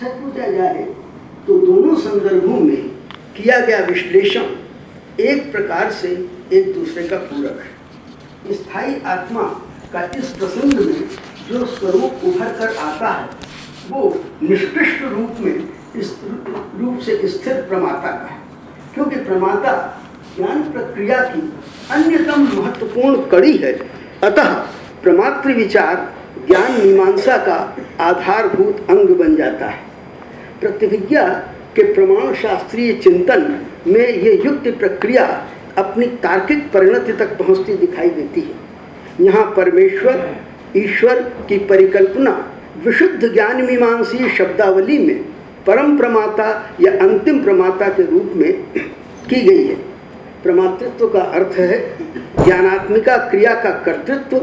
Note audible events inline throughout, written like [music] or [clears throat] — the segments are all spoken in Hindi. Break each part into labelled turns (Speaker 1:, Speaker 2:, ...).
Speaker 1: सच पूछा जाए तो दोनों संदर्भों में किया गया विश्लेषण एक प्रकार से एक दूसरे का पूरक है। स्थायी आत्मा का इस प्रसंग में जो स्वरूप उभर कर आता है, वो निष्कृष्ट रूप में इस रूप से स्थिर प्रमाता का है। क्योंकि प्रमाता ज्ञान प्रक्रिया की अन्यतम महत्वपूर्ण कड़ी है। अतः प्रमात्र विचार ज्ञान मीमांसा का आधारभूत अंग बन जाता है। प्रतिभिज्ञा के प्रमाण शास्त्रीय चिंतन में ये युक्त प्रक्रिया अपनी तार्किक परिणति तक पहुँचती दिखाई देती है। यहाँ परमेश्वर, ईश्वर की परिकल्पना, विशुद्ध ज्ञान मीमांसी शब्दावली में परम प्रमाता या अंतिम प्रमाता के रूप में की गई है। प्रमातृत्व का अर्थ है ज्ञानात्मिका क्रिया का कर्तृत्व,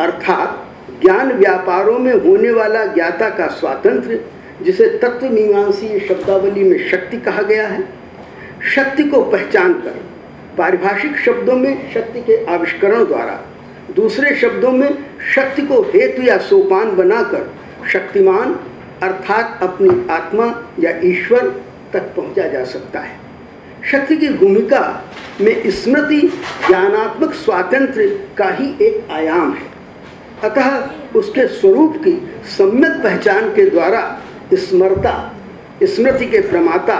Speaker 1: अर्थात ज्ञान व्यापारों में होने वाला ज्ञाता का स्वातंत्र, जिसे तत्व मीमांसी शब्दावली में शक्ति कहा गया है। शक्ति को पहचान कर पारिभाषिक शब्दों में शक्ति के आविष्करण द्वारा, दूसरे शब्दों में शक्ति को हेतु या सोपान बनाकर शक्तिमान, अर्थात अपनी आत्मा या ईश्वर तक पहुँचा जा सकता है। शक्ति की भूमिका में स्मृति ज्ञानात्मक स्वातंत्र का ही एक आयाम है। अतः उसके स्वरूप की सम्यक पहचान के द्वारा स्मरता, स्मृति के प्रमाता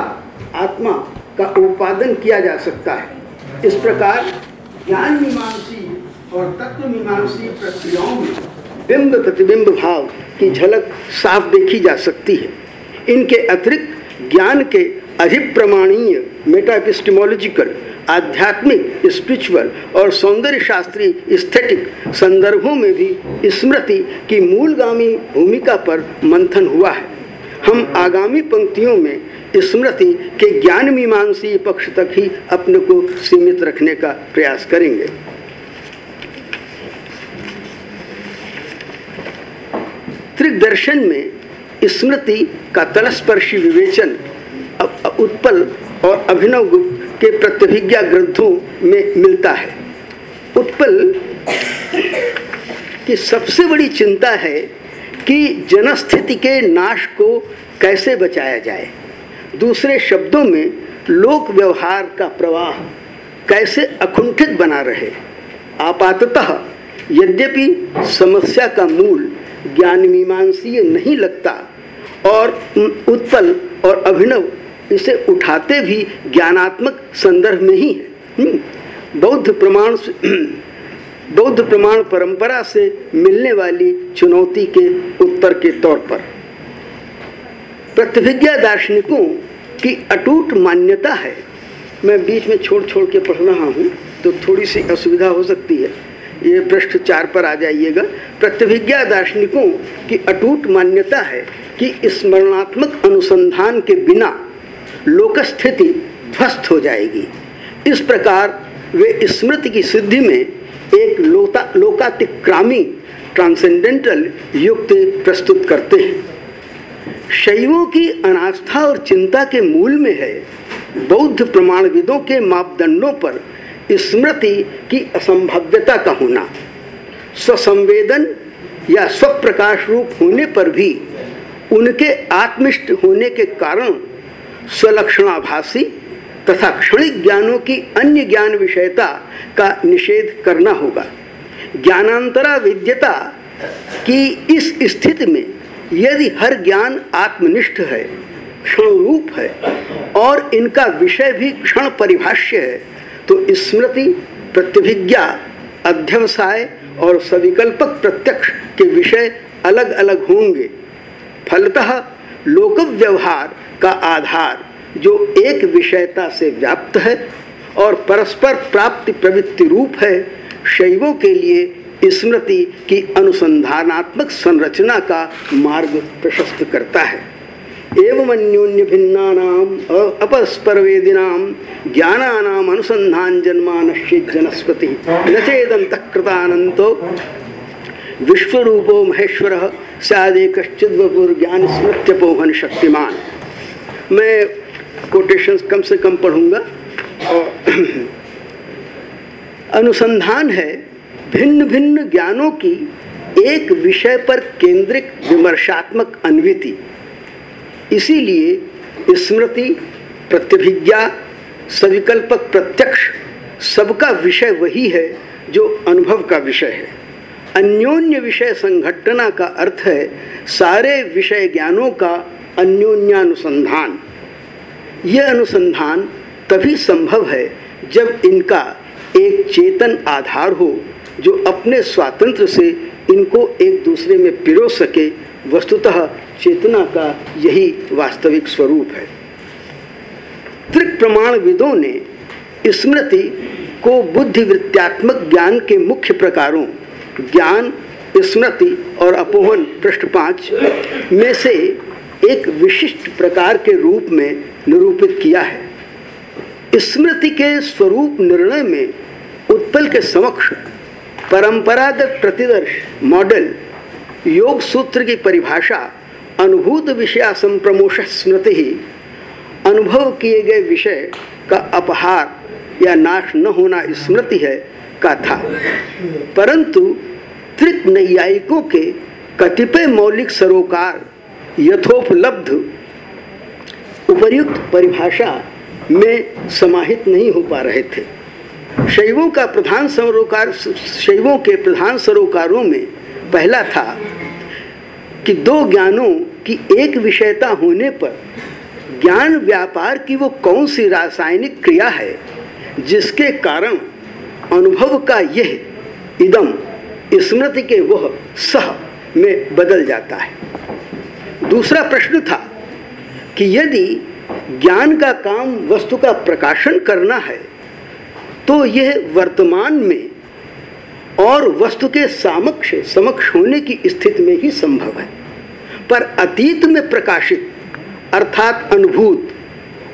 Speaker 1: आत्मा का उत्पादन किया जा सकता है। इस प्रकार ज्ञान मीमांसी और तत्व मीमांसी प्रक्रियाओं में बिंब प्रतिबिंब भाव की झलक साफ़ देखी जा सकती है। इनके अतिरिक्त ज्ञान के अधिप्रमाणीय मेटापिस्टिमोलॉजिकल आध्यात्मिक स्पिरिचुअल और सौंदर्य शास्त्री स्थेटिक संदर्भों में भी स्मृति की मूलगामी भूमिका पर मंथन हुआ है। हम आगामी पंक्तियों में स्मृति के ज्ञान मीमांसी पक्ष तक ही अपने को सीमित रखने का प्रयास करेंगे। त्रिदर्शन में स्मृति का तलस्पर्शी विवेचन उत्पल और अभिनव गुप्त के प्रतिभिज्ञा ग्रंथों में मिलता है। उत्पल की सबसे बड़ी चिंता है कि जनस्थिति के नाश को कैसे बचाया जाए। दूसरे शब्दों में, लोक व्यवहार का प्रवाह कैसे अकुंठित बना रहे। आपाततः यद्यपि समस्या का मूल ज्ञान मीमांसीय नहीं लगता और उत्पल और अभिनव इसे उठाते भी ज्ञानात्मक संदर्भ में ही है। हम्म, बौद्ध प्रमाण [clears throat] बौद्ध प्रमाण परंपरा से मिलने वाली चुनौती के उत्तर के तौर पर प्रतिभिज्ञा दार्शनिकों की अटूट मान्यता है। मैं बीच में छोड़ छोड़ के पढ़ रहा हूँ तो थोड़ी सी असुविधा हो सकती है। ये पृष्ठ चार पर आ जाइएगा। प्रतिभिज्ञा दार्शनिकों की अटूट मान्यता है कि स्मरणात्मक अनुसंधान के बिना लोक स्थिति ध्वस्त हो जाएगी। इस प्रकार वे स्मृति की सिद्धि में एक लोता लोकातिक्रामी ट्रांसेंडेंटल युक्ति प्रस्तुत करते हैं। शैवों की अनास्था और चिंता के मूल में है। बौद्ध प्रमाणविदों के मापदंडों पर स्मृति की असंभव्यता का होना। स्वसंवेदन या स्वप्रकाश रूप होने पर भी उनके आत्मिष्ट होने के कारण स्वलक्षणाभासी तथा क्षणिक ज्ञानों की अन्य ज्ञान विषयता का निषेध करना होगा। ज्ञानांतरा विद्यता की इस स्थिति में यदि हर ज्ञान आत्मनिष्ठ है क्षण रूप है, और इनका विषय भी क्षण परिभाष्य है तो स्मृति, प्रतिभिज्ञा, अध्यवसाय और सविकल्पक प्रत्यक्ष के विषय अलग अलग होंगे। फलतः लोक व्यवहार का आधार जो एक विषयता से व्याप्त है और परस्पर प्राप्ति प्रवृत्ति रूप है, शैवों के लिए स्मृति की अनुसंधानात्मक संरचना का मार्ग प्रशस्त करता है। एवं अन्योन्य भिन्ना अपस्पर वेदिनाम ज्ञानानाम अनुसंधान जन्मानश्चित जनस्पति नचेदंतकृतानंतो विश्वरूपो महेश्वर, सदे कश्चिद्वपुर ज्ञान स्मृत्यपोहन शक्तिमान मैं कोटेशन कम से कम पढ़ूँगा। और [clears throat] अनुसंधान है भिन्न भिन्न ज्ञानों की एक विषय पर केंद्रित विमर्शात्मक अन्विति। इसीलिए स्मृति प्रत्यभिज्ञा सविकल्पक प्रत्यक्ष, सबका विषय वही है जो अनुभव का विषय है। अन्योन्य विषय संघटना का अर्थ है सारे विषय ज्ञानों का अन्योन्यानुसंधान। यह अनुसंधान तभी संभव है जब इनका एक चेतन आधार हो, जो अपने स्वातंत्र से इनको एक दूसरे में पिरो सके। वस्तुतः चेतना का यही वास्तविक स्वरूप है। त्रिक प्रमाण विदों ने स्मृति को बुद्धिवृत्त्यात्मक ज्ञान के मुख्य प्रकारों, ज्ञान, स्मृति और अपोहन पृष्ठ पाँच में से एक विशिष्ट प्रकार के रूप में निरूपित किया है। स्मृति के स्वरूप निर्णय में उत्पल के समक्ष परंपरागत प्रतिदर्श मॉडल, योग सूत्र की परिभाषा, अनुभूत विषया संप्रमोश स्मृति ही अनुभव किए गए विषय का अपहार या नाश न होना स्मृति है का था। परंतु त्रिक नैयायिकों के कतिपय मौलिक सरोकार यथोपलब्ध उपर्युक्त परिभाषा में समाहित नहीं हो पा रहे थे। शैवों का प्रधान सरोकार, शैवों के प्रधान सरोकारों में पहला था कि दो ज्ञानों की एक विषयता होने पर ज्ञान व्यापार की वो कौन सी रासायनिक क्रिया है, जिसके कारण अनुभव का यह इदम, स्मृति के वह सह में बदल जाता है। दूसरा प्रश्न था कि यदि ज्ञान का काम वस्तु का प्रकाशन करना है तो यह वर्तमान में और वस्तु के सामक्ष, समक्ष होने की स्थिति में ही संभव है। पर अतीत में प्रकाशित, अर्थात अनुभूत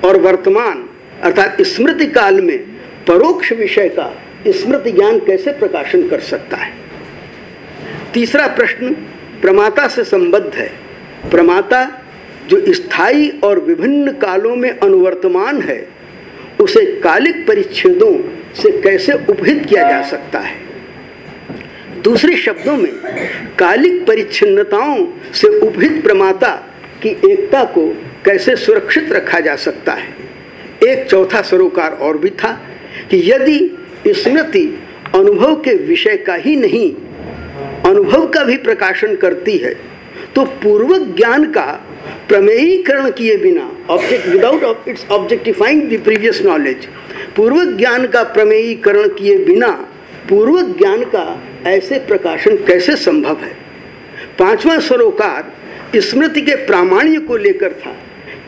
Speaker 1: और वर्तमान, अर्थात स्मृति काल में परोक्ष विषय का स्मृति ज्ञान कैसे प्रकाशन कर सकता है? तीसरा प्रश्न प्रमाता से संबद्ध है। प्रमाता, जो स्थायी और विभिन्न कालों में अनुवर्तमान है, उसे कालिक परिच्छेदों से कैसे उपहित किया जा सकता है? दूसरे शब्दों में, कालिक परिच्छिन्नताओं से उपहित प्रमाता की एकता को कैसे सुरक्षित रखा जा सकता है? एक चौथा सरोकार और भी था कि यदि स्मृति अनुभव के विषय का ही नहीं, अनुभव का भी प्रकाशन करती है तो पूर्व ज्ञान का प्रमेयीकरण किए बिना object without its objectifying the previous knowledge पूर्व ज्ञान का प्रमेयीकरण किए बिना पूर्व ज्ञान का ऐसे प्रकाशन कैसे संभव है? पांचवा सरोकार स्मृति के प्रामाण्य को लेकर था।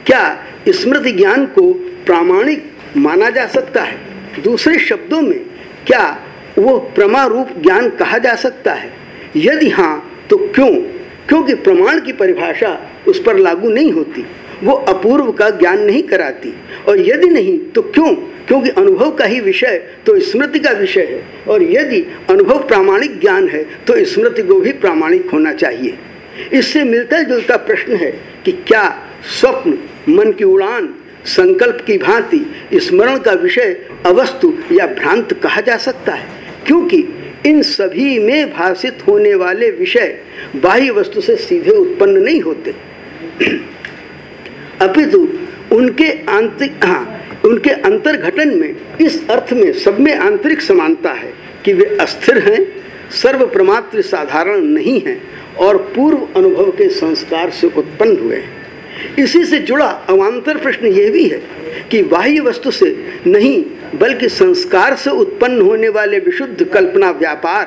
Speaker 1: क्या स्मृति ज्ञान को प्रामाणिक माना जा सकता है? दूसरे शब्दों में, क्या वो प्रमारूप ज्ञान कहा जा सकता है? यदि हाँ तो क्यों? क्योंकि प्रमाण की परिभाषा उस पर लागू नहीं होती। वो अपूर्व का ज्ञान नहीं कराती। और यदि नहीं तो क्यों? क्योंकि अनुभव का ही विषय तो स्मृति का विषय है। और यदि अनुभव प्रामाणिक ज्ञान है तो स्मृति को भी प्रामाणिक होना चाहिए। इससे मिलता जुलता प्रश्न है कि क्या स्वप्न, मन की उड़ान, संकल्प की भांति स्मरण का विषय अवस्तु या भ्रांत कहा जा सकता है? क्योंकि इन सभी में भाषित होने वाले विषय बाह्य वस्तु से सीधे उत्पन्न नहीं होते। [clears throat] अपितु उनके आंतरिक हाँ उनके अंतर्घटन में, इस अर्थ में सब में आंतरिक समानता है कि वे अस्थिर हैं सर्व प्रमात्र साधारण नहीं हैं और पूर्व अनुभव के संस्कार से उत्पन्न हुए हैं। इसी से जुड़ा अवान्तर प्रश्न यह भी है कि बाह्य वस्तु से नहीं, बल्कि संस्कार से उत्पन्न होने वाले विशुद्ध कल्पना व्यापार,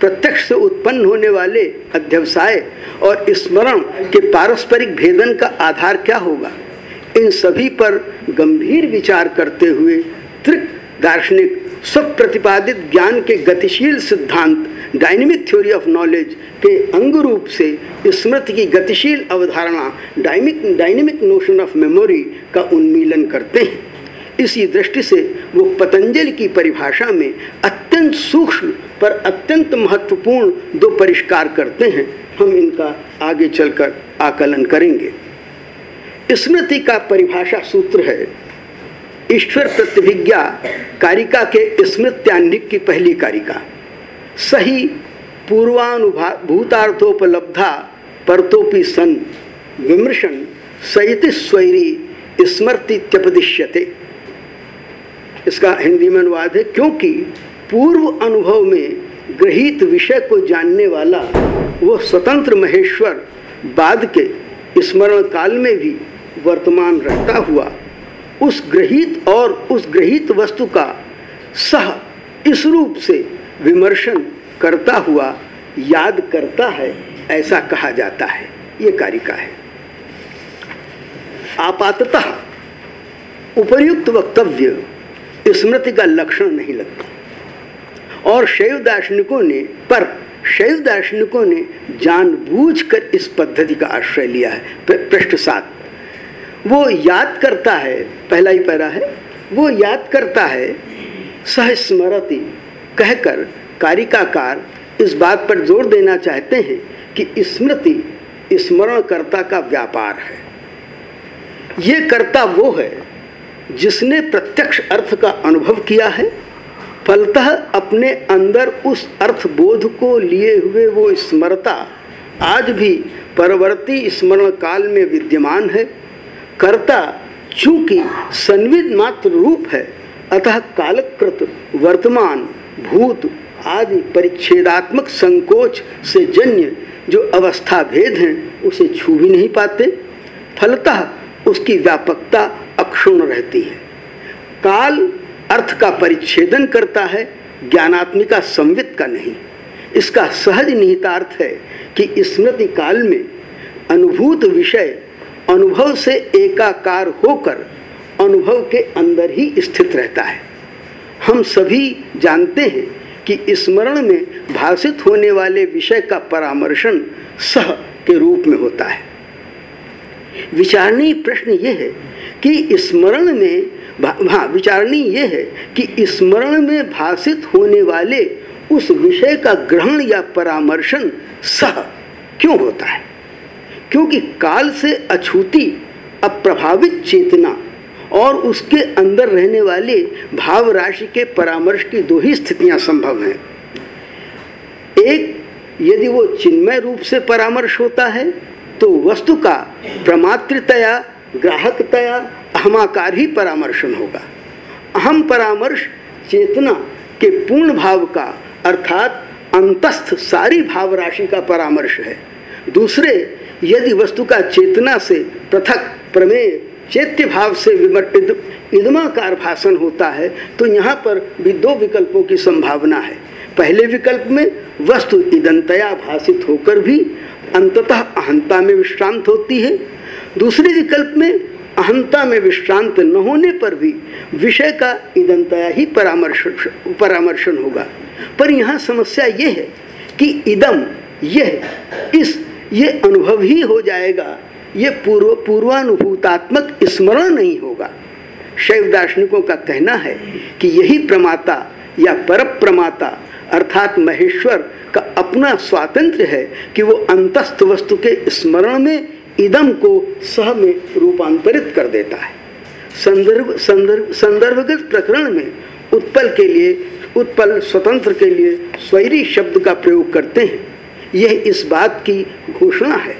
Speaker 1: प्रत्यक्ष से उत्पन्न होने वाले अध्यवसाय और स्मरण के पारस्परिक भेदन का आधार क्या होगा? इन सभी पर गंभीर विचार करते हुए त्रिक दार्शनिक सब प्रतिपादित ज्ञान के गतिशील सिद्धांत डायनेमिक थ्योरी ऑफ़ नॉलेज के अंग रूप से स्मृति की गतिशील अवधारणा dynamic dynamic notion of memory का उन्मीलन करते हैं। इसी दृष्टि से वो पतंजलि की परिभाषा में अत्यंत सूक्ष्म पर अत्यंत महत्वपूर्ण दो परिष्कार करते हैं। हम इनका आगे चलकर आकलन करेंगे। स्मृति का परिभाषा सूत्र है ईश्वर प्रतिभिज्ञा कारिका के स्मृत्यान्निक की पहली कारिका। सही पूर्वानुभा भूतार्थोपलब्धा परतोपि सन विमृशन सहित स्वैरी स्मृति त्यपदिश्यते। इसका हिंदी में अनुवाद है, क्योंकि पूर्व अनुभव में ग्रहित विषय को जानने वाला वो स्वतंत्र महेश्वर बाद के स्मरण काल में भी वर्तमान रहता हुआ उस ग्रहित और उस ग्रहित वस्तु का सह इस रूप से विमर्शन करता हुआ याद करता है, ऐसा कहा जाता है। ये कारिका है। आपातः उपर्युक्त वक्तव्य स्मृति का लक्षण नहीं लगता। और शैव दार्शनिकों ने, पर शैव दार्शनिकों ने जानबूझकर इस पद्धति का आश्रय लिया है। पृष्ठ सात। वो याद करता है, पहला ही पैरा है, वो याद करता है, सहस्मरति कहकर कारिकाकार इस बात पर ज़ोर देना चाहते हैं कि स्मृति स्मरणकर्ता का व्यापार है। ये कर्ता वो है जिसने प्रत्यक्ष अर्थ का अनुभव किया है, फलतः अपने अंदर उस अर्थ बोध को लिए हुए वो स्मरता आज भी परवर्ती स्मरण काल में विद्यमान है। कर्ता चूँकि संविद मात्र रूप है, अतः कालकृत, वर्तमान, भूत आदि परिच्छेदात्मक संकोच से जन्य जो अवस्था भेद हैं, उसे छू भी नहीं पाते। फलतः उसकी व्यापकता अक्षुण रहती है। काल अर्थ का परिच्छेदन करता है, ज्ञानात्मिका संवित का नहीं। इसका सहज निहितार्थ है कि स्मृति काल में अनुभूत विषय अनुभव से एकाकार होकर अनुभव के अंदर ही स्थित रहता है। हम सभी जानते हैं कि स्मरण में भाषित होने वाले विषय का परामर्शन सह के रूप में होता है। विचारणीय प्रश्न यह है कि स्मरण में हाँ विचारणी ये है कि स्मरण में भाषित होने वाले उस विषय का ग्रहण या परामर्शन सह क्यों होता है? क्योंकि काल से अछूती, अप्रभावित चेतना और उसके अंदर रहने वाले भाव राशि के परामर्श की दो ही स्थितियाँ संभव हैं। एक, यदि वो चिन्मय रूप से परामर्श होता है तो वस्तु का प्रमातृतया, ग्राहकतया अहमाकार ही परामर्शन होगा। अहम परामर्श चेतना के पूर्ण भाव का, अर्थात अंतस्थ सारी भाव राशि का परामर्श है। दूसरे, यदि वस्तु का चेतना से पृथक प्रमेय चैत्य भाव से विमर्टित इदमाकार भाषण होता है तो यहाँ पर भी दो विकल्पों की संभावना है। पहले विकल्प में वस्तु इदंतया भाषित होकर भी अंततः अहंता में विश्रांत होती है। दूसरे विकल्प में अहंता में विश्रांत न होने पर भी विषय का इदंतया ही परामर्श, परामर्शन होगा। पर यहाँ समस्या ये है कि इदम, यह इस ये अनुभव ही हो जाएगा। ये पूर्व पूर्वानुभूतात्मक स्मरण नहीं होगा। शैव दार्शनिकों का कहना है कि यही प्रमाता या पर प्रमाता अर्थात महेश्वर का अपना स्वातंत्र है कि वो अंतस्थ वस्तु के स्मरण में इदम को सह में रूपांतरित कर देता है। संदर्भ संदर्भ संदर्भगत प्रकरण में उत्पल के लिए उत्पल स्वतंत्र के लिए स्वैरी शब्द का प्रयोग करते हैं। यह इस बात की घोषणा है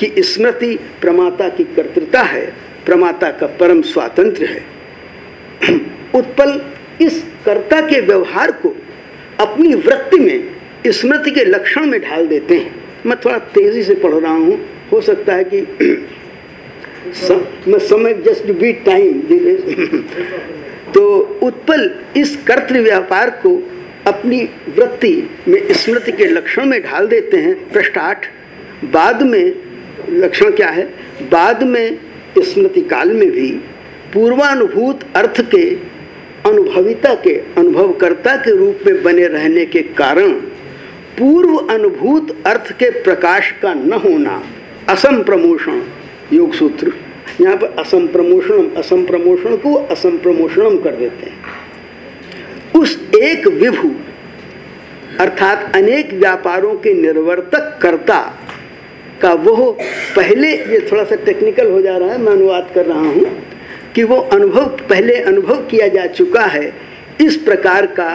Speaker 1: कि स्मृति प्रमाता की कर्तृता है, प्रमाता का परम स्वातंत्र है। उत्पल इस कर्ता के व्यवहार को अपनी वृत्ति में स्मृति के लक्षण में ढाल देते हैं। मैं थोड़ा तेज़ी से पढ़ रहा हूँ। हो सकता है कि मैं समय जस्ट बी टाइम तो उत्पल इस कर्तव्य व्यापार को अपनी वृत्ति में स्मृति के लक्षण में ढाल देते हैं पृष्ठाठ बाद में, लक्षण क्या है? बाद में स्मृति काल में भी पूर्वानुभूत अर्थ के, अनुभविता के, अनुभवकर्ता के रूप में बने रहने के कारण पूर्व अनुभूत अर्थ के प्रकाश का न होना असम प्रमोषण योग सूत्र। यहाँ पर असम प्रमोषणम असम प्रमोषण को असम प्रमोषणम कर देते हैं। उस एक विभु, अर्थात अनेक व्यापारों के निर्वर्तक कर्ता का वो पहले, ये थोड़ा सा टेक्निकल हो जा रहा है, मैं अनुवाद कर रहा हूँ, कि वो अनुभव, पहले अनुभव किया जा चुका है, इस प्रकार का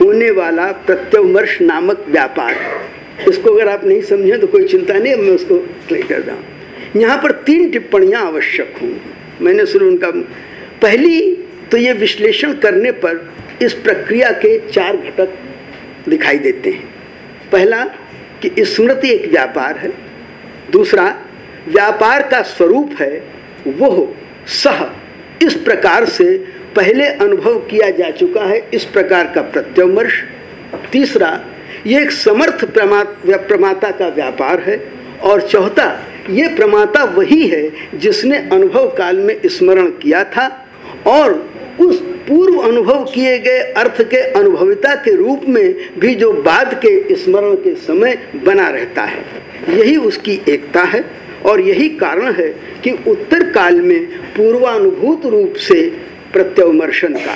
Speaker 1: होने वाला प्रत्यवमर्श नामक व्यापार। इसको अगर आप नहीं समझें तो कोई चिंता नहीं, मैं उसको क्लियर कर रहा हूँ। यहाँ पर तीन टिप्पणियाँ आवश्यक होंगी मैंने सिर्फ़ उनका, पहली तो ये विश्लेषण करने पर इस प्रक्रिया के चार घटक दिखाई देते हैं। पहला, कि स्मृति एक व्यापार है। दूसरा, व्यापार का स्वरूप है वो सह। इस प्रकार से पहले अनुभव किया जा चुका है, इस प्रकार का प्रत्यमर्श तीसरा, ये एक समर्थ प्रमा प्रमाता का व्यापार है। और चौथा, ये प्रमाता वही है जिसने अनुभव काल में स्मरण किया था। और उस पूर्व अनुभव किए गए अर्थ के अनुभविता के रूप में भी जो बाद के स्मरण के समय बना रहता है। यही उसकी एकता है और यही कारण है कि उत्तर काल में पूर्वानुभूत रूप से प्रत्यवमर्शन का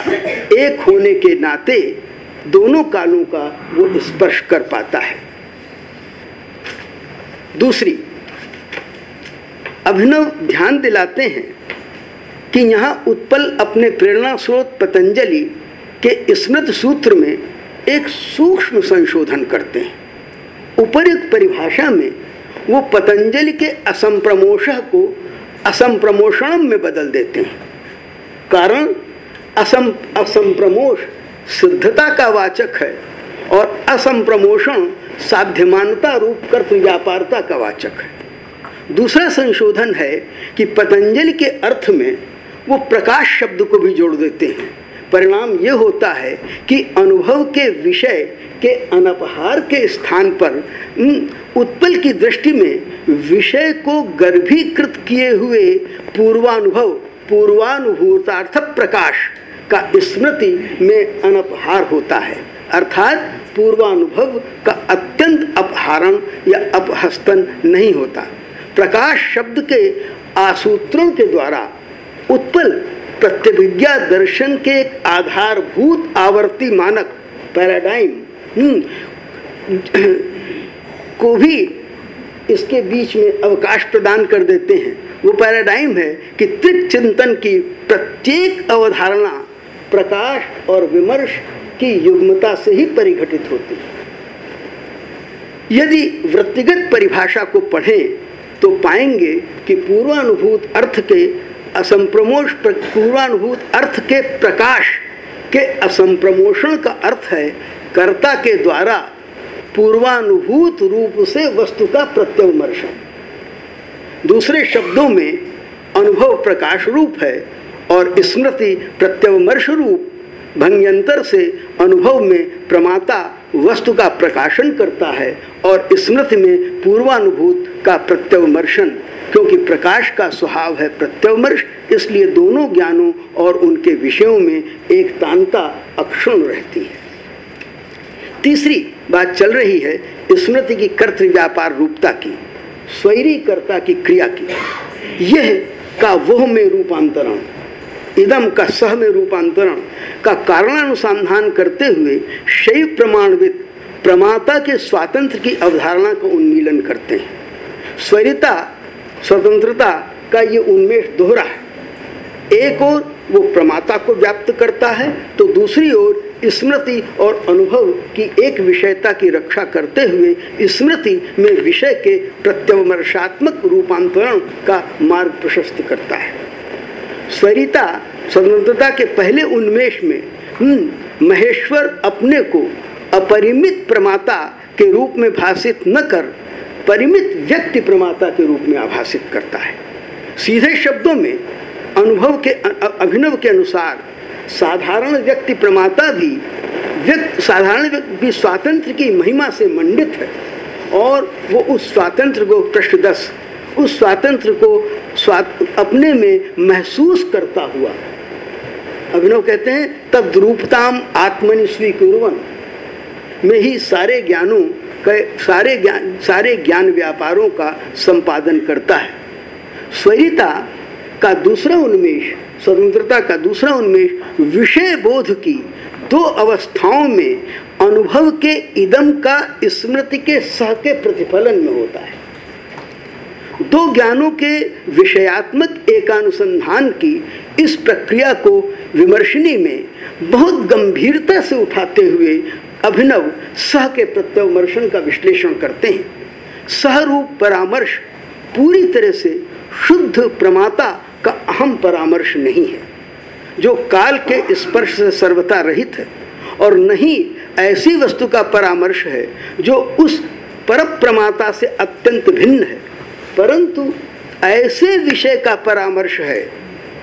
Speaker 1: एक होने के नाते दोनों कालों का वो स्पर्श कर पाता है। दूसरी, अभिनव ध्यान दिलाते हैं कि यहाँ उत्पल अपने प्रेरणा स्रोत पतंजलि के स्मृत सूत्र में एक सूक्ष्म संशोधन करते हैं। उपयुक्त परिभाषा में वो पतंजलि के असंप्रमोश को असंप्रमोषण में बदल देते हैं। कारण असम असंप्रमोश सिद्धता का वाचक है और असंप्रमोषण साध्यमानता रूप कर्त व्यापारता का वाचक है। दूसरा संशोधन है कि पतंजलि के अर्थ में वो प्रकाश शब्द को भी जोड़ देते हैं। परिणाम ये होता है कि अनुभव के विषय के अनपहार के स्थान पर उत्पल की दृष्टि में विषय को गर्भीकृत किए हुए पूर्वानुभव, पूर्वानुभूतार्थ प्रकाश का स्मृति में अनपहार होता है। अर्थात पूर्वानुभव का अत्यंत अपहारण या अपहस्तन नहीं होता। प्रकाश शब्द के आसूत्रण के द्वारा उत्पल प्रत्यभिज्ञा दर्शन के एक आधारभूत आवर्ती मानक पैराडाइम हम्म, को भी इसके बीच में अवकाश प्रदान कर देते हैं। वो पैराडाइम है कि त्रिक चिंतन की प्रत्येक अवधारणा प्रकाश और विमर्श की युग्मता से ही परिघटित होती है। यदि वृत्तिगत परिभाषा को पढ़ें तो पाएँगे कि पूर्वानुभूत अर्थ के असंप्रमोश पूर्वानुभूत अर्थ के प्रकाश के असंप्रमोषण का अर्थ है कर्ता के द्वारा पूर्वानुभूत रूप से वस्तु का प्रत्यवमर्शन। दूसरे शब्दों में अनुभव प्रकाश रूप है और स्मृति प्रत्यवमर्श रूप भंग्यंतर से अनुभव में प्रमाता वस्तु का प्रकाशन करता है और स्मृति में पूर्वानुभूत का प्रत्यवमर्शन क्योंकि प्रकाश का स्वभाव है प्रत्यवमर्श, इसलिए दोनों ज्ञानों और उनके विषयों में एक तानता अक्षुण रहती है। तीसरी बात चल रही है स्मृति की कर्तृ व्यापार रूपता की, स्वैरीकर्ता की क्रिया की। यह का वह में रूपांतरण, इदम का सह में रूपांतरण का कारणानुसंधान करते हुए शैव प्रमाणवित प्रमाता के स्वातंत्र की अवधारणा का उन्मीलन करते हैं। स्वरिता स्वतंत्रता का ये उन्मेष दोहरा है। एक और वो प्रमाता को व्याप्त करता है तो दूसरी ओर स्मृति और अनुभव की एक विषयता की रक्षा करते हुए स्मृति में विषय के प्रत्यवमर्शात्मक रूपांतरण का मार्ग प्रशस्त करता है। स्वरिता स्वतंत्रता के पहले उन्मेष में हम्म, महेश्वर अपने को अपरिमित प्रमाता के रूप में भाषित न कर परिमित व्यक्ति प्रमाता के रूप में आभाषित करता है। सीधे शब्दों में अनुभव के अभिनव के अनुसार साधारण व्यक्ति प्रमाता भी व्यक्ति, साधारण व्यक्ति स्वातंत्र की महिमा से मंडित है और वो उस स्वातंत्र को पृष्ठदस उस स्वातंत्र को स्वात, अपने में महसूस करता हुआ। अभिनव कहते हैं, तद्रूपताम आत्मनि स्वीकुर्वन। में ही सारे ज्ञानों सारे ज्ञान सारे ज्ञान व्यापारों का संपादन करता है। स्वरिता का दूसरा उन्मेष, स्वतंत्रता का दूसरा उन्मेष, विषय बोध की दो अवस्थाओं में अनुभव के इदम का स्मृति के सह के प्रतिफलन में होता है। दो ज्ञानों के विषयात्मक एकानुसंधान की इस प्रक्रिया को विमर्शनी में बहुत गंभीरता से उठाते हुए अभिनव सह के प्रत्यवमर्शन का विश्लेषण करते हैं। सहरूप परामर्श पूरी तरह से शुद्ध प्रमाता का अहम परामर्श नहीं है। जो काल के स्पर्श से सर्वता रहित है और नहीं ऐसी वस्तु का परामर्श है जो उस पर प्रमाता से अत्यंत भिन्न है। परंतु ऐसे विषय का परामर्श है,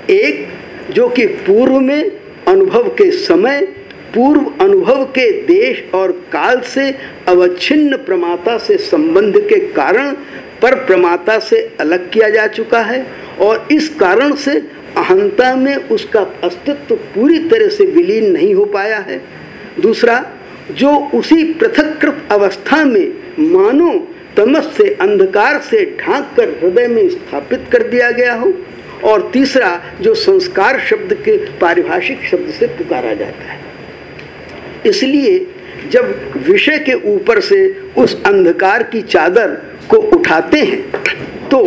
Speaker 1: एक जो कि पूर्व में अनुभव के समय पूर्व अनुभव के देश और काल से अवच्छिन्न प्रमाता से संबंध के कारण पर प्रमाता से अलग किया जा चुका है और इस कारण से अहंता में उसका अस्तित्व पूरी तरह से विलीन नहीं हो पाया है। दूसरा, जो उसी पृथककृत अवस्था में मानो तमस से अंधकार से ढांक कर हृदय में स्थापित कर दिया गया हो। और तीसरा, जो संस्कार शब्द के पारिभाषिक शब्द से पुकारा जाता है। इसलिए जब विषय के ऊपर से उस अंधकार की चादर को उठाते हैं तो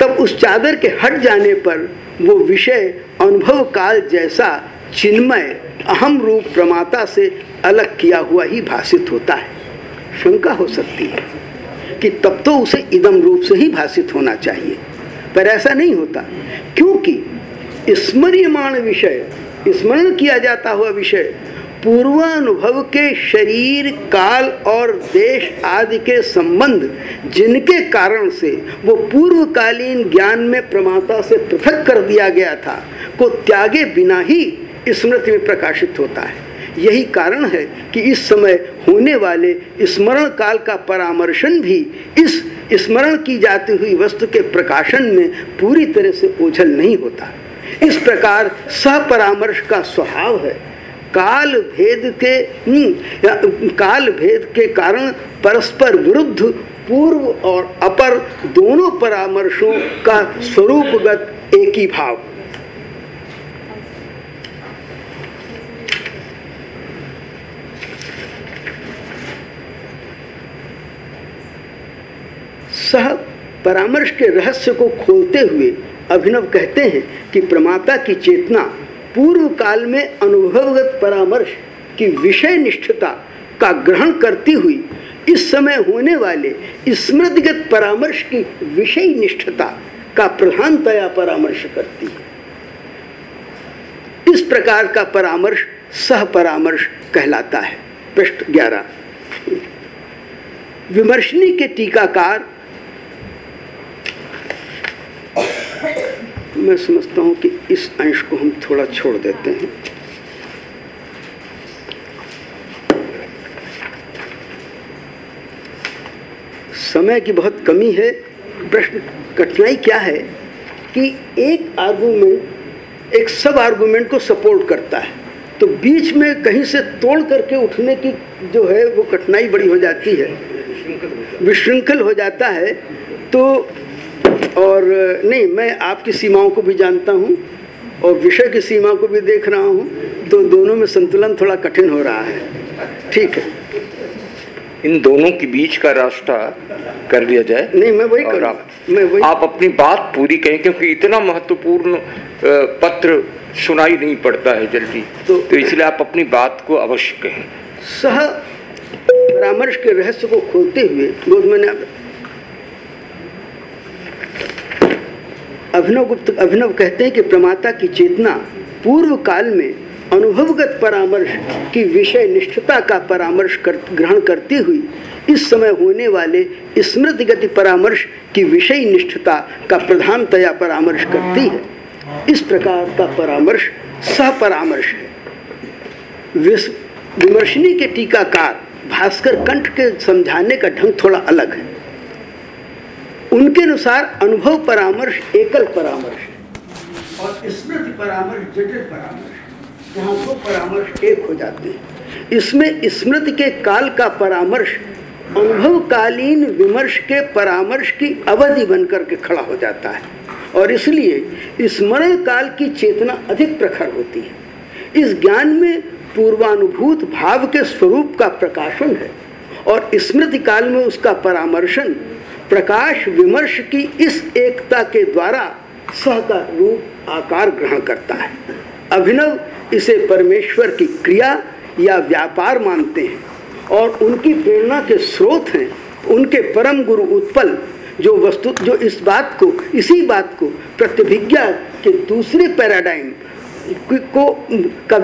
Speaker 1: तब उस चादर के हट जाने पर वो विषय अनुभव काल जैसा चिन्मय, अहम रूप प्रमाता से अलग किया हुआ ही भाषित होता है। शंका हो सकती है कि तब तो उसे इदम रूप से ही भाषित होना चाहिए, पर ऐसा नहीं होता, क्योंकि स्मरियमाण विषय, स्मरण किया जाता हुआ विषय, पूर्वानुभव के शरीर, काल और देश आदि के संबंध, जिनके कारण से वो पूर्वकालीन ज्ञान में प्रमाता से पृथक कर दिया गया था, को त्यागे बिना ही स्मृति में प्रकाशित होता है। यही कारण है कि इस समय होने वाले स्मरण काल का परामर्शन भी इस स्मरण की जाती हुई वस्तु के प्रकाशन में पूरी तरह से ओझल नहीं होता। इस प्रकार सहपरामर्श का स्वभाव है। काल भेद के हम्म, काल भेद के कारण परस्पर विरुद्ध पूर्व और अपर दोनों परामर्शों का स्वरूपगत एक ही भाव। सह परामर्श के रहस्य को खोलते हुए अभिनव कहते हैं कि प्रमाता की चेतना पूर्व काल में अनुभवगत परामर्श की विषय निष्ठता का ग्रहण करती हुई, इस समय होने वाले स्मृतिगत परामर्श की विषय निष्ठता का प्रधानतया परामर्श करती है। इस प्रकार का परामर्श सह परामर्श कहलाता है। पृष्ठ ग्यारह। विमर्शनी के टीकाकार मैं समझता हूँ कि इस अंश को हम थोड़ा छोड़ देते हैं। समय की बहुत कमी है। प्रश्न, कठिनाई क्या है कि एक आर्गूमेंट एक सब आर्गूमेंट को सपोर्ट करता है। तो बीच में कहीं से तोड़ करके उठने की जो है, वो कठिनाई बड़ी हो जाती है। विश्रृंखल हो जाता है। तो और नहीं मैं आपकी सीमाओं को भी जानता हूँ और विषय की सीमा को भी देख रहा हूँ तो दोनों में संतुलन थोड़ा कठिन हो रहा है। ठीक है।
Speaker 2: इन दोनों के बीच का रास्ता कर लिया जाए
Speaker 1: नहीं मैं वही कर
Speaker 2: आप, मैं वही आप अपनी बात पूरी कहें क्योंकि इतना महत्वपूर्ण पत्र सुनाई नहीं पड़ता है जल्दी। तो, तो इसलिए आप अपनी बात को अवश्य कहें।
Speaker 1: सह परामर्श के रहस्य को खोलते हुए रोज मैंने अभिनव गुप्त, अभिनव कहते हैं कि प्रमाता की चेतना पूर्व काल में अनुभवगत परामर्श की विषय निष्ठता का परामर्श कर, ग्रहण करती हुई, इस समय होने वाले स्मृति गति परामर्श की विषय निष्ठता का प्रधानतया परामर्श करती है। इस प्रकार का परामर्श सह परामर्श है विमर्शनी के टीकाकार भास्कर कंठ के समझाने का ढंग थोड़ा अलग है। उनके अनुसार अनुभव परामर्श, एकल परामर्श है। और स्मृति परामर्श, जटिल परामर्श यहाँ दो परामर्श एक हो जाते हैं। इसमें स्मृति के काल का परामर्श, अनुभवकालीन विमर्श के परामर्श की अवधि बनकर के खड़ा हो जाता है। और इसलिए स्मरण काल की चेतना अधिक प्रखर होती है। इस ज्ञान में पूर्वानुभूत भाव के स्वरूप का प्रकाशन है। और स्मृति काल में उसका परामर्शन प्रकाश विमर्श की इस एकता के द्वारा सह का रूप आकार ग्रहण करता है। अभिनव इसे परमेश्वर की क्रिया या व्यापार मानते हैं और उनकी प्रेरणा के स्रोत हैं। उनके परम गुरु उत्पल जो वस्तु, जो इस बात को, इसी बात को प्रतिभिज्ञा के दूसरे पैराडाइम को, का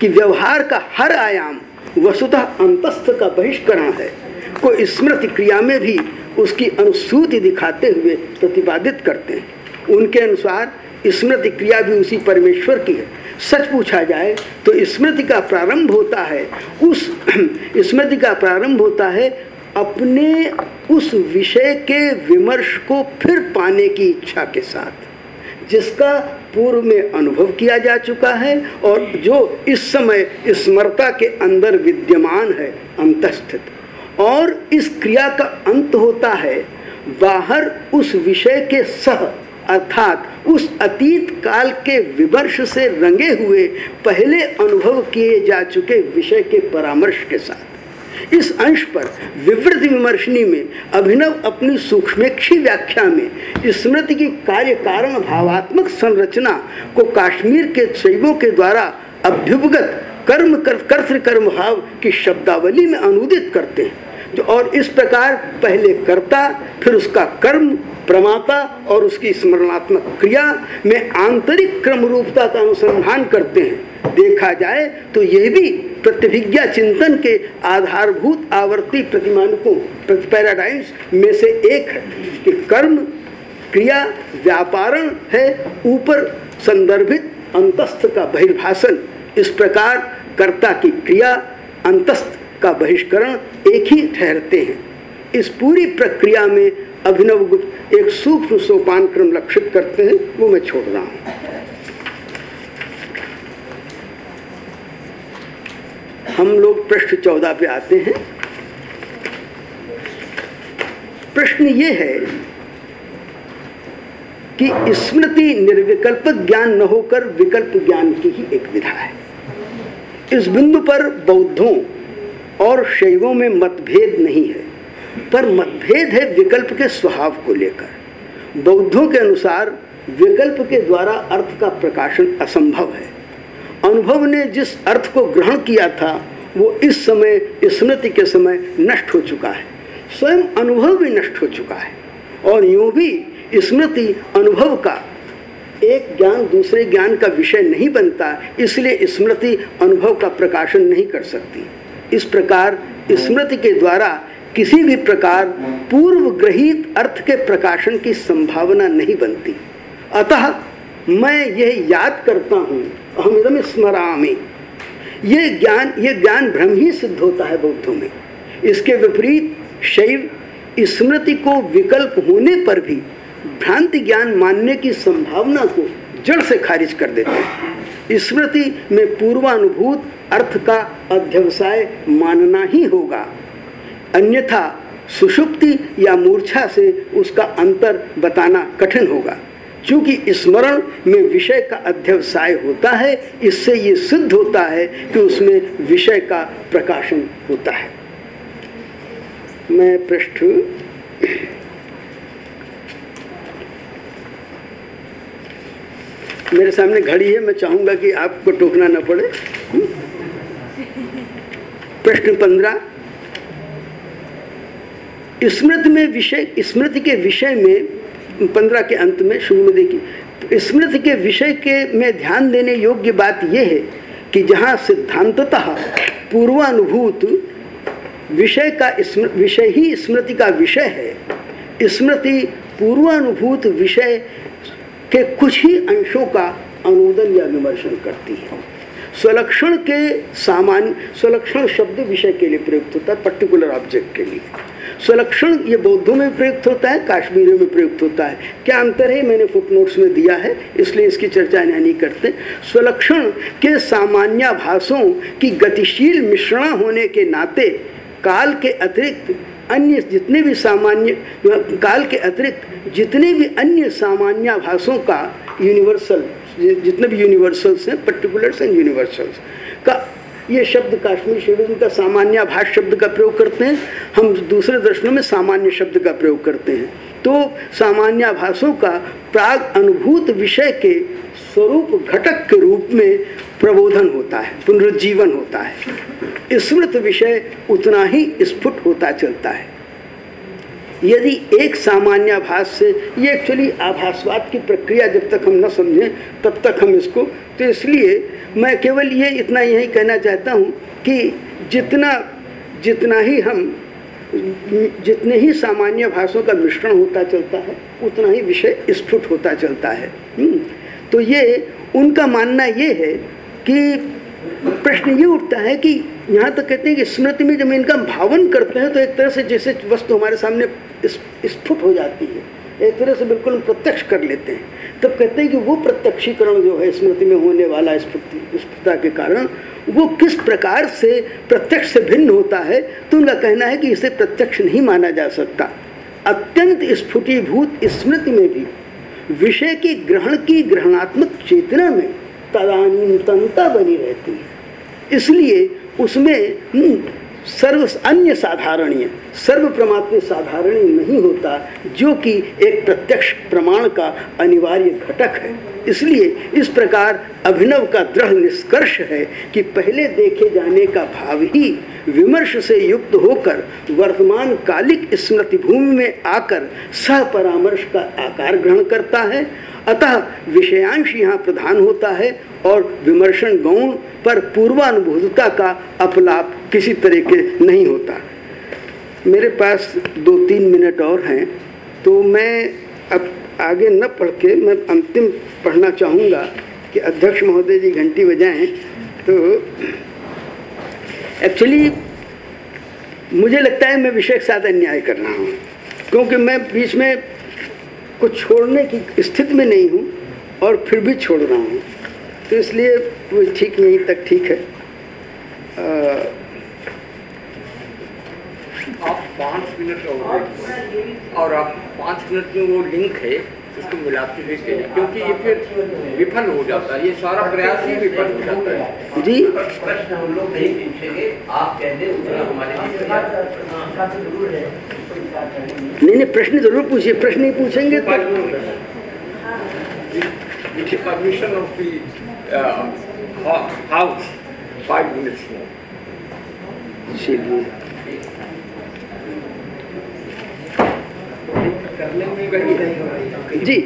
Speaker 1: कि व्यवहार का हर आयाम वसुतः अंतस्थ का बहिष्करण है। को स्मृति क्रिया में भी उसकी अनुसूति दिखाते हुए प्रतिपादित करते हैं। उनके अनुसार स्मृति क्रिया भी उसी परमेश्वर की है। सच पूछा जाए तो स्मृति का प्रारंभ होता है, उस [clears throat] स्मृति का प्रारंभ होता है अपने उस विषय के विमर्श को फिर पाने की इच्छा के साथ, जिसका पूर्व में अनुभव किया जा चुका है और जो इस समय स्मरता के अंदर विद्यमान है, अंतस्थित। और इस क्रिया का अंत होता है बाहर उस विषय के सह, अर्थात उस अतीत काल के विमर्श से रंगे हुए पहले अनुभव किए जा चुके विषय के परामर्श के साथ। इस अंश पर विवृत विमर्शनी में, अभिनव अपनी सूक्ष्मेक्षी व्याख्या में, स्मृति की कार्य कारण भावात्मक संरचना को काश्मीर के शैवों के द्वारा अभ्युपगत कर्म कर, कर्तृ कर्म भाव की शब्दावली में अनुदित करते हैं। जो और इस प्रकार पहले कर्ता फिर उसका कर्म प्रमाता और उसकी स्मरणात्मक क्रिया में आंतरिक क्रम रूपता का अनुसंधान करते हैं। देखा जाए तो यह भी प्रतिभिज्ञा चिंतन के आधारभूत आवर्ती प्रतिमानकों पैराडाइम्स में से एक है कि कर्म क्रिया व्यापारण है ऊपर संदर्भित अंतस्थ का बहिर्भाषण इस प्रकार कर्ता की क्रिया, अंतस्थ का बहिष्करण एक ही ठहरते हैं। इस पूरी प्रक्रिया में अभिनव गुप्त एक सूक्ष्म सोपान क्रम लक्षित करते हैं, वो मैं छोड़ रहा हूँ। हम लोग पृष्ठ चौदह पे आते हैं। प्रश्न ये है कि स्मृति निर्विकल्प ज्ञान न होकर विकल्प ज्ञान की ही एक विधा है। इस बिंदु पर बौद्धों और शैवों में मतभेद नहीं है, पर मतभेद है विकल्प के स्वभाव को लेकर। बौद्धों के अनुसार विकल्प के द्वारा अर्थ का प्रकाशन असंभव है। अनुभव ने जिस अर्थ को ग्रहण किया था, वो इस समय स्मृति के समय नष्ट हो चुका है। स्वयं अनुभव भी नष्ट हो चुका है। और यूँ भी स्मृति अनुभव का एक ज्ञान दूसरे ज्ञान का विषय नहीं बनता, इसलिए स्मृति अनुभव का प्रकाशन नहीं कर सकती। इस प्रकार स्मृति के द्वारा किसी भी प्रकार पूर्व ग्रहित अर्थ के प्रकाशन की संभावना नहीं बनती। अतः मैं यह याद करता हूँ हम एकदम स्मरामी। ये ज्ञान ये ज्ञान भ्रम ही सिद्ध होता है बौद्धों में। इसके विपरीत शैव स्मृति को विकल्प होने पर भी भ्रांति ज्ञान मानने की संभावना को जड़ से खारिज कर देते हैं। स्मृति में पूर्वानुभूत अर्थ का अध्यवसाय मानना ही होगा। अन्यथा सुषुप्ति या मूर्छा से उसका अंतर बताना कठिन होगा। क्योंकि स्मरण में विषय का अध्यवसाय होता है, इससे ये सिद्ध होता है कि उसमें विषय का प्रकाशन होता है। मैं पृष्ठ मेरे सामने घड़ी है, मैं चाहूँगा कि आपको टोकना न पड़े। प्रश्न पंद्रह। स्मृति में विषय, स्मृति के विषय में, पंद्रह के अंत में, शुरू में देखिए। स्मृति के विषय के में ध्यान देने योग्य बात यह है कि जहाँ सिद्धांततः पूर्वानुभूत विषय का विषय ही स्मृति का विषय है। स्मृति पूर्वानुभूत विषय के कुछ ही अंशों का अनुमोदन या विमर्शन करती है। स्वलक्षण के सामान्य, स्वलक्षण शब्द विषय के लिए प्रयुक्त होता है पर्टिकुलर ऑब्जेक्ट के लिए। स्वलक्षण ये बौद्धों में प्रयुक्त होता है, कश्मीरियों में प्रयुक्त होता है। क्या अंतर है? मैंने फुटनोट्स में दिया है, इसलिए इसकी चर्चा यहाँ नहीं करते। स्वलक्षण के सामान्य भाषों की गतिशील मिश्रणा होने के नाते काल के अतिरिक्त अन्य जितने भी सामान्य, काल के अतिरिक्त जितने भी अन्य सामान्य भाषों का यूनिवर्सल जितने भी यूनिवर्सल्स हैं पर्टिकुलर्स एंड यूनिवर्सल्स का ये शब्द काश्मीर शेड्यूल का सामान्य भाष शब्द का प्रयोग करते हैं, हम दूसरे दर्शनों में सामान्य शब्द का प्रयोग करते हैं। तो सामान्य भाषों का प्राग अनुभूत विषय के स्वरूप घटक के रूप में प्रबोधन होता है पुनरुज्जीवन होता है। स्मृत विषय उतना ही स्फुट होता चलता है। यदि एक सामान्य भाष से ये एक्चुअली आभासवाद की प्रक्रिया जब तक हम न समझें तब तक हम इसको तो इसलिए मैं केवल ये इतना यही कहना चाहता हूँ कि जितना जितना ही हम जितने ही सामान्य भाषाओं का मिश्रण होता चलता है उतना ही विषय स्फुट होता चलता है। हम्म, तो ये उनका मानना ये है कि प्रश्न ये उठता है कि यहाँ तक कहते हैं कि स्मृति में जब इनका भावन करते हैं तो एक तरह से जैसे वस्तु हमारे सामने स्फुट हो जाती है। एक तरह से बिल्कुल हम प्रत्यक्ष कर लेते हैं। तब कहते हैं कि वो प्रत्यक्षीकरण जो है स्मृति में होने वाला स्फुटता के कारण, वो किस प्रकार से प्रत्यक्ष से भिन्न होता है तो उनका कहना है कि इसे प्रत्यक्ष नहीं माना जा सकता। अत्यंत स्फुटीभूत स्मृति में भी विषय के ग्रहण की ग्रहणात्मक चेतना में तदानीतनता बनी रहती है। इसलिए उसमें हम्म, सर्व अन्य साधारणीय सर्व प्रमात्म साधारणीय नहीं होता जो कि एक प्रत्यक्ष प्रमाण का अनिवार्य घटक है। इसलिए इस प्रकार अभिनव का दृढ़ निष्कर्ष है कि पहले देखे जाने का भाव ही विमर्श से युक्त होकर वर्तमान कालिक स्मृति भूमि में आकर सह परामर्श का आकार ग्रहण करता है अतः विषयांश यहाँ प्रधान होता है और विमर्शन गौण पर पूर्वानुभूतता का अपलाप किसी तरह के नहीं होता। मेरे पास दो तीन मिनट और हैं तो मैं अब आगे न पढ़ के मैं अंतिम पढ़ना चाहूँगा कि अध्यक्ष महोदय जी घंटी बजाएँ तो एक्चुअली मुझे लगता है मैं विषय साथ अन्याय कर रहा हूँ, क्योंकि मैं बीच में कुछ छोड़ने की स्थिति में नहीं हूँ और फिर भी छोड़ रहा हूँ। तो इसलिए वो ठीक नहीं तक ठीक है। आ,
Speaker 2: आप पाँच मिनट और आप पाँच मिनट में वो लिंक है। उसको मिलाते रहते हैं क्योंकि ये फिर विफल हो जाता है। ये सारा प्रयास ही विफल हो जाता है।
Speaker 1: जी।
Speaker 3: प्रश्न हम लोग नहीं पूछेंगे। आप कह दें उतना हमारे लिए
Speaker 1: नहीं नहीं प्रश्न ज़रूर पूछिए। प्रश्न नहीं पूछेंगे तो
Speaker 2: With the permission of the uh, house,
Speaker 1: जी।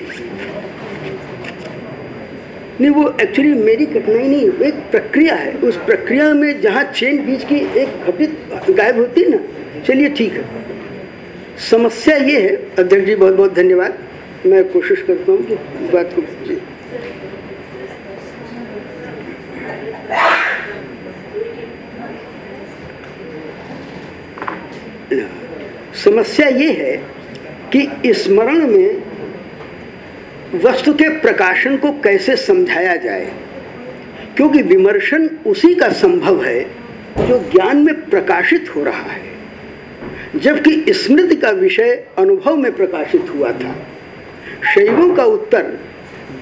Speaker 1: नहीं, वो एक्चुअली मेरी कठिनाई नहीं एक प्रक्रिया है। उस प्रक्रिया में जहाँ चेन बीच की एक घटित गायब होती है ना, चलिए ठीक है। समस्या ये है। अध्यक्ष जी, बहुत बहुत धन्यवाद। मैं कोशिश करता हूँ कि बात को समस्या ये है कि स्मरण में वस्तु के प्रकाशन को कैसे समझाया जाए। क्योंकि विमर्शन उसी का संभव है जो ज्ञान में प्रकाशित हो रहा है। जबकि स्मृति का विषय अनुभव में प्रकाशित हुआ था। शैवों का उत्तर,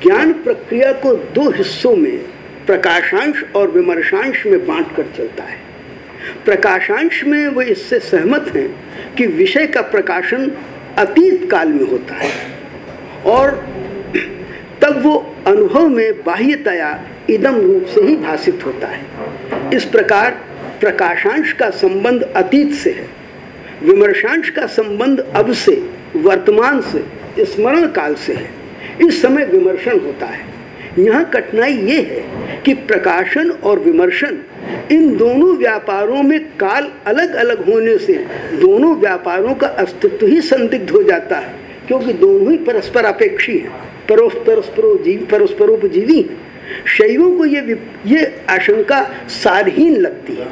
Speaker 1: ज्ञान प्रक्रिया को दो हिस्सों में, प्रकाशांश और विमर्शांश में बांट कर चलता है। प्रकाशांश में वो इससे सहमत हैं कि विषय का प्रकाशन अतीत काल में होता है। और तब वो अनुभव में बाह्यतया इदम रूप से ही भाषित होता है। इस प्रकार प्रकाशांश का संबंध अतीत से है। विमर्शांश का संबंध अब से, वर्तमान से, स्मरण काल से है। इस समय विमर्शन होता है। यहाँ कठिनाई ये है कि प्रकाशन और विमर्शन इन दोनों व्यापारों में काल अलग अलग होने से दोनों व्यापारों का अस्तित्व ही संदिग्ध हो जाता है, क्योंकि दोनों ही परस्पर अपेक्षी हैं, परोस परस्परो जीव, परस्परोपजीवी शैवों को ये ये आशंका सारहीन लगती है।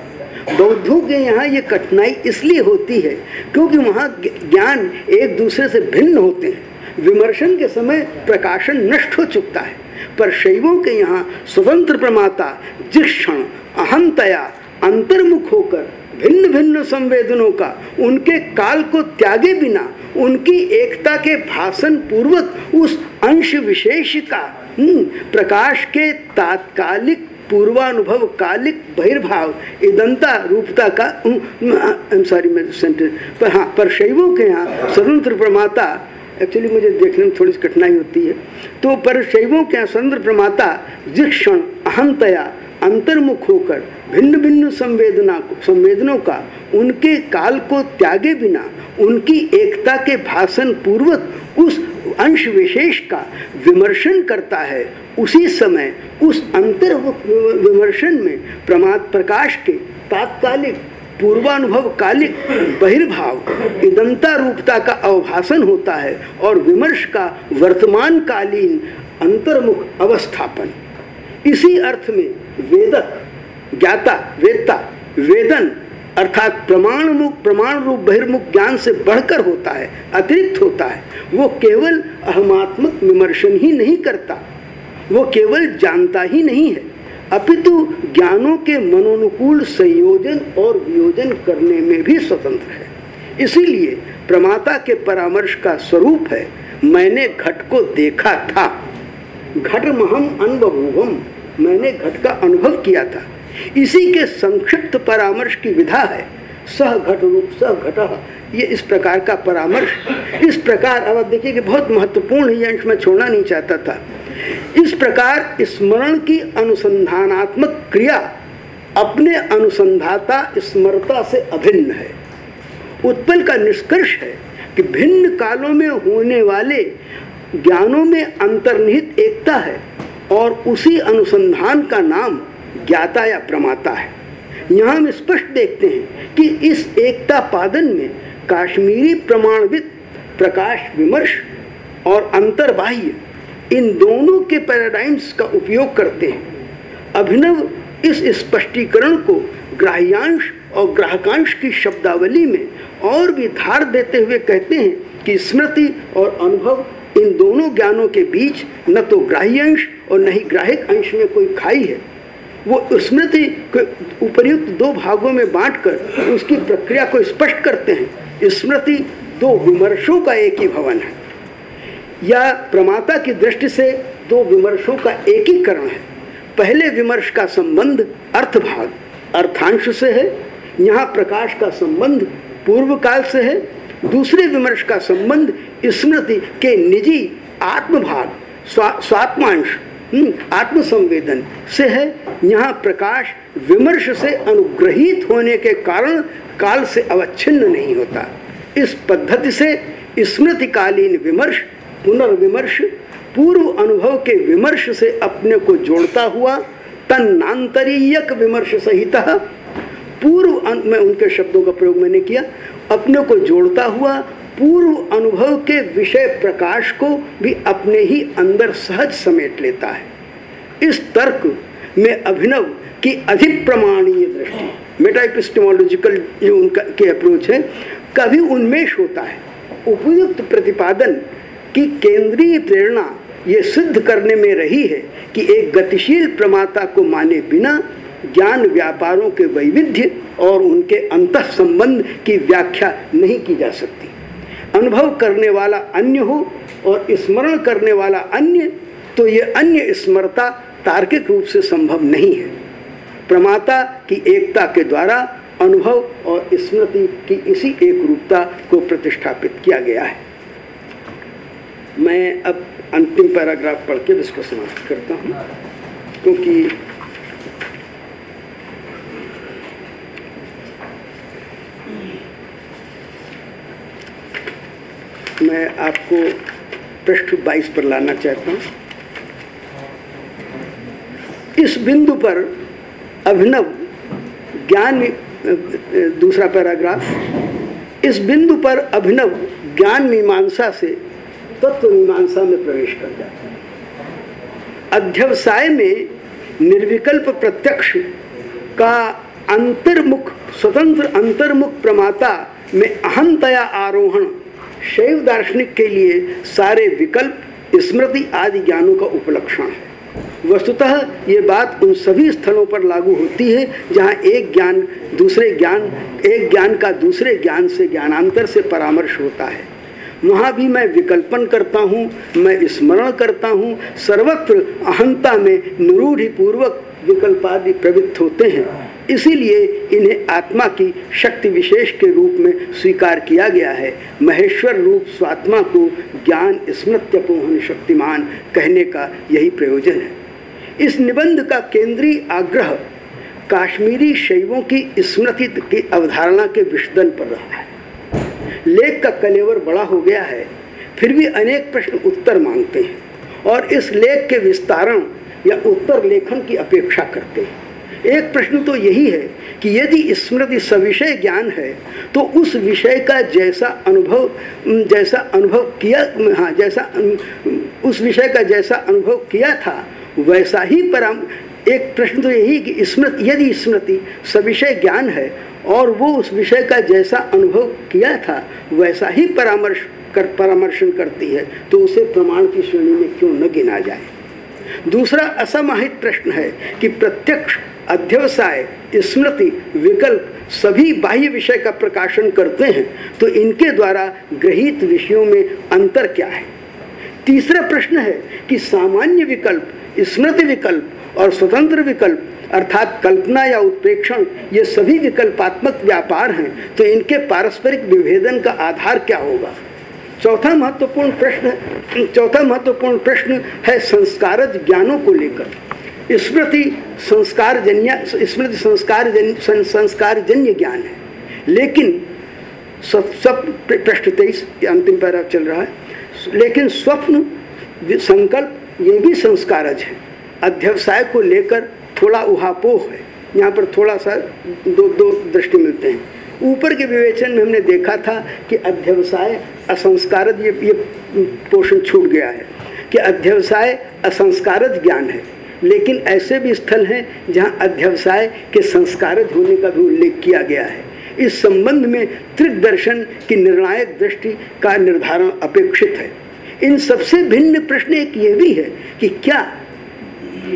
Speaker 1: बौद्धों के यहाँ ये कठिनाई इसलिए होती है क्योंकि वहाँ ज्ञान एक दूसरे से भिन्न होते हैं। विमर्शन के समय प्रकाशन नष्ट हो चुकता है। पर शैवों के यहाँ स्वतंत्र प्रमाता जिस क्षण अहंतया अंतर्मुख होकर भिन्न भिन्न संवेदनों का उनके काल को त्यागे बिना उनकी एकता के भाषण पूर्वक उस अंश विशेष का हम्म, प्रकाश के तात्कालिक पूर्वानुभव कालिक बहिर्भाव इदंता रूपता का सॉरी मैं सेंटेंस पर हाँ पर शैवों के यहाँ स्वतंत्र प्रमाता एक्चुअली मुझे देखने में थोड़ी सी कठिनाई होती है। तो पर शैवों के असंद्र प्रमाता जिस क्षण अहंतया, अंतर्मुख होकर भिन्न भिन्न संवेदना संवेदनों का, उनके काल को त्यागे बिना, उनकी एकता के भाषण पूर्वक उस अंश विशेष का विमर्शन करता है, उसी समय उस अंतर विमर्शन में प्रमाद प्रकाश के तात्कालिक पूर्वानुभव कालिक बहिर्भाव इदंता रूपता का अवभाषण होता है और विमर्श का वर्तमान कालीन अंतर्मुख अवस्थापन। इसी अर्थ में वेदक, ज्ञाता वेदता वेदन अर्थात प्रमाण मुख प्रमाण रूप बहिर्मुख ज्ञान से बढ़कर होता है, अतिरिक्त होता है। वो केवल अहमात्मक विमर्शन ही नहीं करता, वो केवल जानता ही नहीं है। अपितु ज्ञानों के मनोनुकूल संयोजन और वियोजन करने में भी स्वतंत्र है। इसीलिए प्रमाता के परामर्श का स्वरूप है, मैंने घट को देखा था। घट महम अनुभवम मैंने घट का अनुभव किया था। इसी के संक्षिप्त परामर्श की विधा है सह घट रूप सह घट ये इस प्रकार का परामर्श, इस प्रकार, अब आप देखिए कि बहुत महत्वपूर्ण ये अंश मैं छोड़ना नहीं चाहता था। इस प्रकार स्मरण की अनुसंधानात्मक क्रिया अपने अनुसंधाता स्मरता से अभिन्न है। उत्पल का निष्कर्ष है कि भिन्न कालों में होने वाले ज्ञानों में अंतर्निहित एकता है और उसी अनुसंधान का नाम ज्ञाता या प्रमाता है। यहाँ हम स्पष्ट देखते हैं कि इस एकता पादन में काश्मीरी प्रमाणवित प्रकाश विमर्श और अंतर्बाह्य इन दोनों के पैराडाइम्स का उपयोग करते हैं। अभिनव इस स्पष्टीकरण को ग्राह्यांश और ग्राहकांश की शब्दावली में और भी धार देते हुए कहते हैं कि स्मृति और अनुभव इन दोनों ज्ञानों के बीच न तो ग्राह्यांश और न ही ग्राहक अंश में कोई खाई है। वो स्मृति को उपयुक्त दो भागों में बांटकर उसकी प्रक्रिया को स्पष्ट करते हैं। स्मृति दो विमर्शों का एक ही भवन है। या प्रमाता की दृष्टि से दो विमर्शों का एकीकरण है। पहले विमर्श का संबंध अर्थ भाग अर्थांश से है। यहाँ प्रकाश का संबंध पूर्व काल से है। दूसरे विमर्श का संबंध स्मृति के निजी आत्मभाग, स्वा, स्वात्मांश आत्मसंवेदन से है। यहाँ प्रकाश विमर्श से अनुग्रहित होने के कारण काल से अवच्छिन्न नहीं होता। इस पद्धति से स्मृतिकालीन विमर्श, पुनर्विमर्श, पूर्व अनुभव के विमर्श से अपने को जोड़ता हुआ, तन्नांतरीयक विमर्श सहित, पूर्व मैं उनके शब्दों का प्रयोग मैंने किया, अपने को जोड़ता हुआ पूर्व अनुभव के विषय प्रकाश को भी अपने ही अंदर सहज समेट लेता है। इस तर्क में अभिनव की अधिक प्रमाणीय दृष्टि मेटाइपिस्टमोलॉजिकल जो उनका, के अप्रोच है, कभी उन्मेष होता है। उपयुक्त प्रतिपादन की केंद्रीय प्रेरणा ये सिद्ध करने में रही है कि एक गतिशील प्रमाता को माने बिना ज्ञान व्यापारों के वैविध्य और उनके अंत संबंध की व्याख्या नहीं की जा सकती। अनुभव करने वाला अन्य हो और स्मरण करने वाला अन्य तो ये अन्य स्मरता तार्किक रूप से संभव नहीं है। प्रमाता की एकता के द्वारा अनुभव और स्मृति की इसी एक रूपता को प्रतिष्ठापित किया गया है। मैं अब अंतिम पैराग्राफ पढ़ के इसको समाप्त करता हूँ, क्योंकि मैं आपको पृष्ठ 22 पर लाना चाहता हूँ। इस बिंदु पर अभिनव ज्ञान दूसरा पैराग्राफ, इस बिंदु पर अभिनव ज्ञान मीमांसा से तत्व मीमांसा में प्रवेश कर जाता है। अध्यवसाय में निर्विकल्प प्रत्यक्ष का अंतर्मुख, स्वतंत्र अंतर्मुख प्रमाता में अहंतया आरोहण शैव दार्शनिक के लिए सारे विकल्प, स्मृति आदि ज्ञानों का उपलक्षण है। वस्तुतः ये बात उन सभी स्थलों पर लागू होती है, जहाँ एक ज्ञान दूसरे ज्ञान, एक ज्ञान का दूसरे ज्ञान से ज्ञानांतर से परामर्श होता है। वहाँ भी मैं विकल्पन करता हूँ, मैं स्मरण करता हूँ, सर्वत्र अहंता में निरूढ़ पूर्वक विकल्पादि प्रवृत्त होते हैं। इसीलिए इन्हें आत्मा की शक्ति विशेष के रूप में स्वीकार किया गया है। महेश्वर रूप स्वात्मा को ज्ञान स्मृत्यपोहन शक्तिमान कहने का यही प्रयोजन है। इस निबंध का केंद्रीय आग्रह काश्मीरी शैवों की स्मृति की अवधारणा के विषदन पर रहा है। लेख का कलेवर बड़ा हो गया है, फिर भी अनेक प्रश्न उत्तर मांगते हैं और इस लेख के विस्तारण या उत्तर लेखन की अपेक्षा करते हैं। एक प्रश्न तो यही है कि यदि स्मृति सविषय ज्ञान है तो उस विषय का जैसा अनुभव जैसा अनुभव किया हाँ जैसा उस विषय का जैसा अनुभव किया था, वैसा ही परम, एक प्रश्न तो यही कि स्मृति, यदि स्मृति सविषय ज्ञान है और वो उस विषय का जैसा अनुभव किया था, वैसा ही परामर्श कर, परामर्शन करती है तो उसे प्रमाण की श्रेणी में क्यों न गिना जाए? दूसरा असमाहित प्रश्न है कि प्रत्यक्ष अध्यवसाय, स्मृति, विकल्प, सभी बाह्य विषय का प्रकाशन करते हैं तो इनके द्वारा ग्रहित विषयों में अंतर क्या है? तीसरा प्रश्न है कि सामान्य विकल्प, स्मृति विकल्प और स्वतंत्र विकल्प, अर्थात कल्पना या उत्प्रेक्षण ये सभी विकल्पात्मक व्यापार हैं तो इनके पारस्परिक विभेदन का आधार क्या होगा? चौथा महत्वपूर्ण प्रश्न, चौथा महत्वपूर्ण प्रश्न है संस्कारज ज्ञानों को लेकर। स्मृति संस्कार जन्य स्मृति संस्कार जन संस्कार जन्य ज्ञान है। लेकिन सब सब पृष्ठ तेईस अंतिम पैरा चल रहा है। लेकिन स्वप्न संकल्प, ये भी संस्कारज है। अध्यवसाय को लेकर थोड़ा उहापोह है। यहाँ पर थोड़ा सा दो दो दृष्टि मिलते हैं। ऊपर के विवेचन में हमने देखा था कि अध्यवसाय, असंस्कारज, ये ये पोषण छूट गया है। कि अध्यवसाय, असंस्कारज ज्ञान है। लेकिन ऐसे भी स्थल हैं जहाँ अध्यवसाय के संस्कारज होने का भी उल्लेख किया गया है। इस संबंध में त्रिक दर्शन की निर्णायक दृष्टि का निर्धारण अपेक्षित है। इन सबसे भिन्न प्रश्न एक ये भी है कि क्या,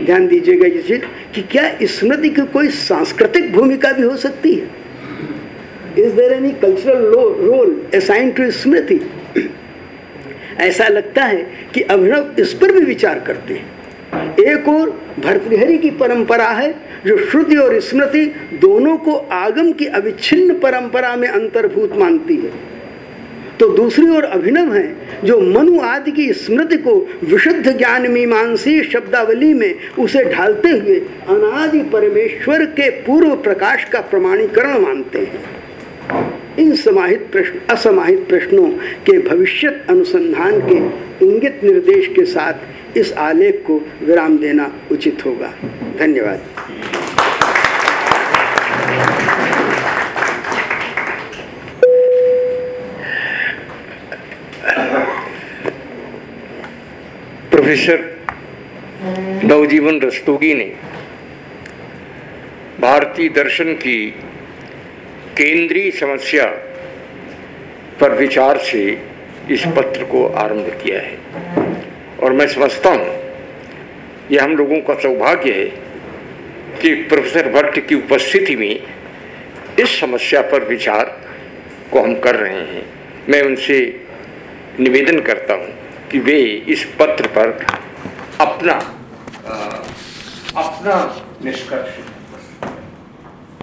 Speaker 1: ध्यान दीजिएगा ये चीज़, कि क्या स्मृति की कोई सांस्कृतिक भूमिका भी हो सकती है? Is there any cultural role assign to स्मृति ऐसा लगता है कि अभिनव इस पर भी विचार करते हैं। एक और भर्तृहरि की परंपरा है, जो श्रुति और स्मृति दोनों को आगम की अविच्छिन्न परंपरा में अंतर्भूत मानती है। तो दूसरी ओर अभिनव है, जो मनु आदि की स्मृति को विशुद्ध ज्ञान मीमांसी शब्दावली में उसे ढालते हुए अनादि परमेश्वर के पूर्व प्रकाश का प्रमाणीकरण मानते हैं। इन समाहित प्रश्न, असमाहित प्रश्नों के भविष्य अनुसंधान के इंगित निर्देश के साथ इस आलेख को विराम देना उचित होगा। धन्यवाद।
Speaker 2: प्रोफेसर, नवजीवन रस्तोगी ने भारतीय दर्शन की केंद्रीय समस्या पर विचार से इस पत्र को आरंभ किया है। और मैं समझता हूँ, ये हम लोगों का सौभाग्य है कि प्रोफेसर भट्ट की उपस्थिति में इस समस्या पर विचार को हम कर रहे हैं। मैं उनसे निवेदन करता हूँ कि वे इस पत्र पर अपना अपना निष्कर्ष